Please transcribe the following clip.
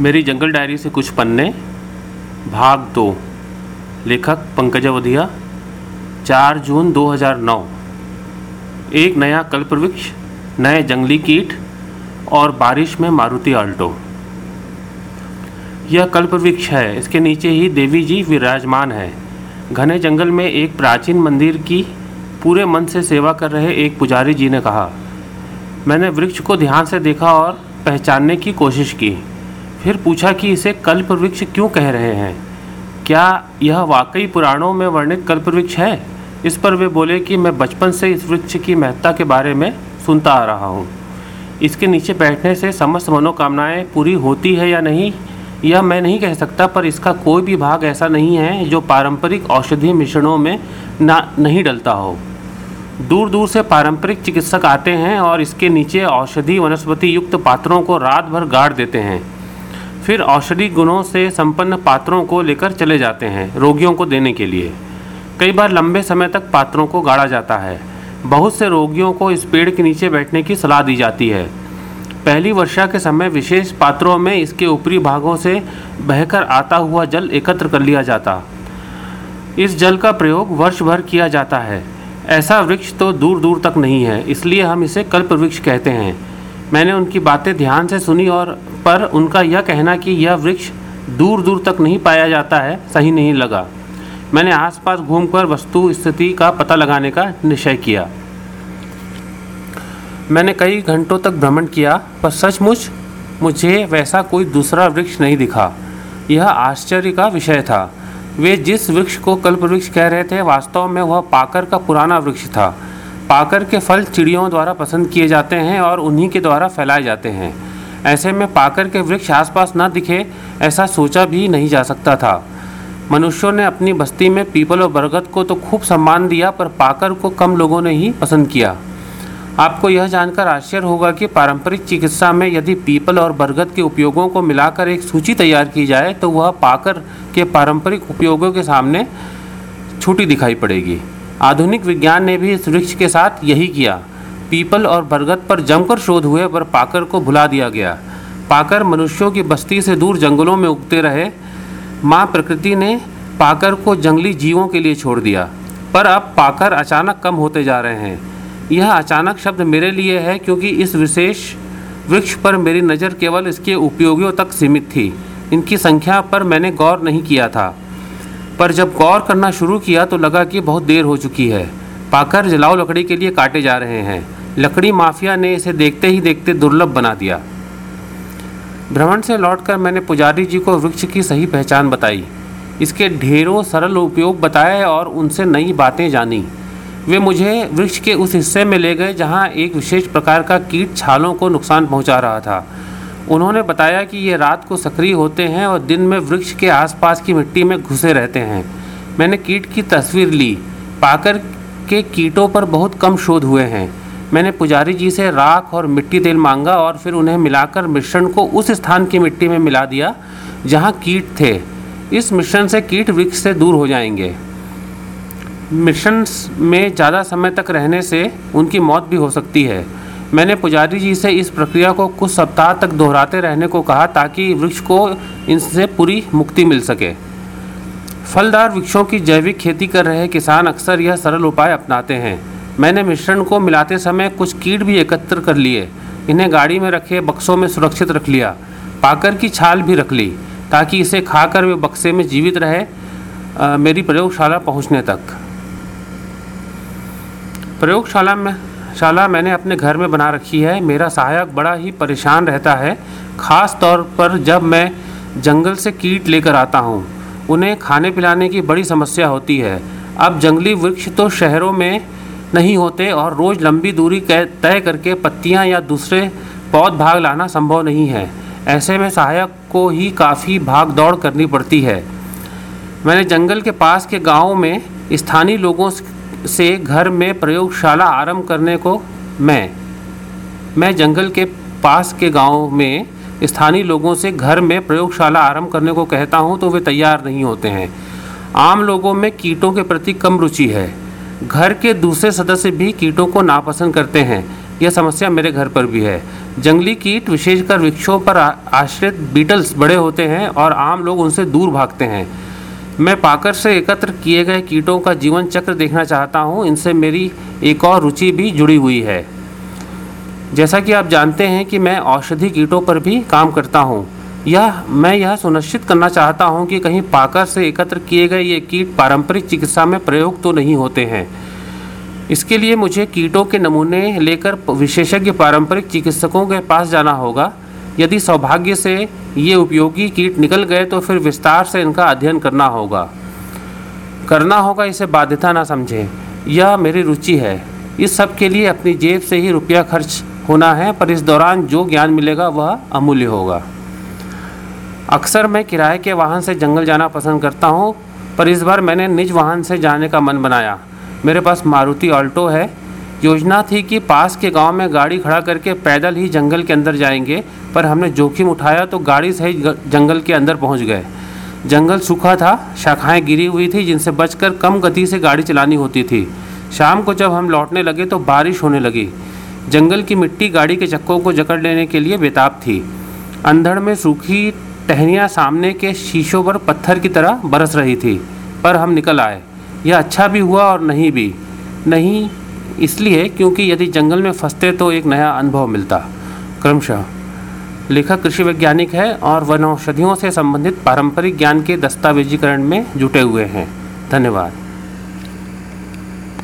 मेरी जंगल डायरी से कुछ पन्ने, भाग दो, लेखक पंकजा वधिया चार जून 2009 एक नया कल्पवृक्ष, नए जंगली कीट और बारिश में मारुति आल्टो। यह कल्पवृक्ष है, इसके नीचे ही देवी जी विराजमान है। घने जंगल में एक प्राचीन मंदिर की पूरे मन से सेवा कर रहे एक पुजारी जी ने कहा, मैंने वृक्ष को ध्यान से देखा और पहचानने की कोशिश की। फिर पूछा कि इसे कल्प वृक्ष क्यों कह रहे हैं? क्या यह वाकई पुराणों में वर्णित कल्पवृक्ष है? इस पर वे बोले कि मैं बचपन से इस वृक्ष की महत्ता के बारे में सुनता आ रहा हूँ। इसके नीचे बैठने से समस्त मनोकामनाएँ पूरी होती है या नहीं, यह मैं नहीं कह सकता, पर इसका कोई भी भाग ऐसा नहीं है जो पारंपरिक औषधीय मिश्रणों में ना, नहीं डलता हो। दूर दूर से पारंपरिक चिकित्सक आते हैं और इसके नीचे औषधि वनस्पति युक्त पात्रों को रात भर गाड़ देते हैं। फिर औषधि गुणों से संपन्न पात्रों को लेकर चले जाते हैं रोगियों को देने के लिए। कई बार लंबे समय तक पात्रों को गाड़ा जाता है। बहुत से रोगियों को इस पेड़ के नीचे बैठने की सलाह दी जाती है। पहली वर्षा के समय विशेष पात्रों में इसके ऊपरी भागों से बहकर आता हुआ जल एकत्र कर लिया जाता। इस जल का प्रयोग वर्ष भर किया जाता है। ऐसा वृक्ष तो दूर दूर तक नहीं है, इसलिए हम इसे कल्प वृक्ष कहते हैं। मैंने उनकी बातें ध्यान से सुनी और पर उनका यह कहना कि यह वृक्ष दूर दूर तक नहीं पाया जाता है, सही नहीं लगा। मैंने आसपास घूमकर वस्तु स्थिति का पता लगाने का निश्चय किया। मैंने कई घंटों तक भ्रमण किया, पर सचमुच मुझे वैसा कोई दूसरा वृक्ष नहीं दिखा। यह आश्चर्य का विषय था। वे जिस वृक्ष को कल्प वृक्ष कह रहे थे, वास्तव में वह पाकर का पुराना वृक्ष था। पाकर के फल चिड़ियों द्वारा पसंद किए जाते हैं और उन्हीं के द्वारा फैलाए जाते हैं। ऐसे में पाकर के वृक्ष आसपास न दिखे, ऐसा सोचा भी नहीं जा सकता था। मनुष्यों ने अपनी बस्ती में पीपल और बरगद को तो खूब सम्मान दिया, पर पाकर को कम लोगों ने ही पसंद किया। आपको यह जानकर आश्चर्य होगा कि पारंपरिक चिकित्सा में यदि पीपल और बरगद के उपयोगों को मिलाकर एक सूची तैयार की जाए तो वह पाकर के पारंपरिक उपयोगों के सामने छोटी दिखाई पड़ेगी। आधुनिक विज्ञान ने भी इस वृक्ष के साथ यही किया। पीपल और बरगद पर जमकर शोध हुए, पर पाकर को भुला दिया गया। पाकर मनुष्यों की बस्ती से दूर जंगलों में उगते रहे। माँ प्रकृति ने पाकर को जंगली जीवों के लिए छोड़ दिया। पर अब पाकर अचानक कम होते जा रहे हैं। यह अचानक शब्द मेरे लिए है, क्योंकि इस विशेष वृक्ष पर मेरी नज़र केवल इसके उपयोगियों तक सीमित थी। इनकी संख्या पर मैंने गौर नहीं किया था। पर जब गौर करना शुरू किया तो लगा कि बहुत देर हो चुकी है। पाकर जलाओ लकड़ी के लिए काटे जा रहे हैं। लकड़ी माफिया ने इसे देखते ही देखते दुर्लभ बना दिया। भ्रमण से लौटकर मैंने पुजारी जी को वृक्ष की सही पहचान बताई। इसके ढेरों सरल उपयोग बताए और उनसे नई बातें जानी। वे मुझे वृक्ष के उस हिस्से में ले गए जहाँ एक विशेष प्रकार का कीट छालों को नुकसान पहुँचा रहा था। उन्होंने बताया कि ये रात को सक्रिय होते हैं और दिन में वृक्ष के आसपास की मिट्टी में घुसे रहते हैं। मैंने कीट की तस्वीर ली। पाकर के कीटों पर बहुत कम शोध हुए हैं। मैंने पुजारी जी से राख और मिट्टी तेल मांगा और फिर उन्हें मिलाकर मिश्रण को उस स्थान की मिट्टी में मिला दिया, जहाँ कीट थे। इस मिश्रण से कीट वृक्ष से दूर हो जाएँगे। मिशन में ज़्यादा समय तक रहने से उनकी मौत भी हो सकती है। मैंने पुजारी जी से इस प्रक्रिया को कुछ सप्ताह तक दोहराते रहने को कहा ताकि वृक्ष को इनसे पूरी मुक्ति मिल सके। फलदार वृक्षों की जैविक खेती कर रहे किसान अक्सर यह सरल उपाय अपनाते हैं। मैंने मिश्रण को मिलाते समय कुछ कीट भी एकत्र कर लिए। इन्हें गाड़ी में रखे बक्सों में सुरक्षित रख लिया। पाकर की छाल भी रख ली ताकि इसे खाकर वे बक्से में जीवित रहे आ, मेरी प्रयोगशाला पहुँचने तक। प्रयोगशाला में शाला मैंने अपने घर में बना रखी है। मेरा सहायक बड़ा ही परेशान रहता है, ख़ास तौर पर जब मैं जंगल से कीट लेकर आता हूँ। उन्हें खाने पिलाने की बड़ी समस्या होती है। अब जंगली वृक्ष तो शहरों में नहीं होते और रोज़ लंबी दूरी तय करके पत्तियाँ या दूसरे पौध भाग लाना संभव नहीं है। ऐसे में सहायक को ही काफ़ी भाग दौड़ करनी पड़ती है। मैंने जंगल के पास के गाँव में स्थानीय लोगों से घर में प्रयोगशाला आरंभ करने को मैं मैं जंगल के पास के गाँव में स्थानीय लोगों से घर में प्रयोगशाला आरंभ करने को कहता हूँ तो वे तैयार नहीं होते हैं। आम लोगों में कीटों के प्रति कम रुचि है। घर के दूसरे सदस्य भी कीटों को नापसंद करते हैं। यह समस्या मेरे घर पर भी है। जंगली कीट, विशेषकर वृक्षों पर आश्रित बीटल्स बड़े होते हैं और आम लोग उनसे दूर भागते हैं। मैं पाकर से एकत्र किए गए कीटों का जीवन चक्र देखना चाहता हूँ। इनसे मेरी एक और रुचि भी जुड़ी हुई है। जैसा कि आप जानते हैं कि मैं औषधि कीटों पर भी काम करता हूँ। यह, मैं यह सुनिश्चित करना चाहता हूँ कि कहीं पाकर से एकत्र किए गए ये कीट पारंपरिक चिकित्सा में प्रयोग तो नहीं होते हैं। इसके लिए मुझे कीटों के नमूने लेकर विशेषज्ञ पारंपरिक चिकित्सकों के पास जाना होगा। यदि सौभाग्य से ये उपयोगी कीट निकल गए तो फिर विस्तार से इनका अध्ययन करना होगा। करना होगा, इसे बाध्यता ना समझें। यह मेरी रुचि है। इस सब के लिए अपनी जेब से ही रुपया खर्च होना है, पर इस दौरान जो ज्ञान मिलेगा, वह अमूल्य होगा। अक्सर मैं किराए के वाहन से जंगल जाना पसंद करता हूँ, पर इस बार मैंने निज वाहन से जाने का मन बनाया। मेरे पास मारुति ऑल्टो है योजना थी कि पास के गाँव में गाड़ी खड़ा करके पैदल ही जंगल के अंदर जाएँगे, पर हमने जोखिम उठाया तो गाड़ी सहित ग- जंगल के अंदर पहुँच गए। जंगल सूखा था, शाखाएँ गिरी हुई थी, जिनसे बचकर कम गति से गाड़ी चलानी होती थी। शाम को जब हम लौटने लगे तो बारिश होने लगी। जंगल की मिट्टी गाड़ी के चक्कों को जकड़ लेने के लिए बेताब थी। अंधड़ में सूखी टहनियाँ सामने के शीशों पर पत्थर की तरह बरस रही थी, पर हम निकल आए। यह अच्छा भी हुआ और नहीं भी। नहीं इसलिए क्योंकि यदि जंगल में फंसते तो एक नया अनुभव मिलता। क्रमशः, लेखक कृषि वैज्ञानिक है और वन औषधियों से संबंधित पारंपरिक ज्ञान के दस्तावेजीकरण में जुटे हुए हैं। धन्यवाद।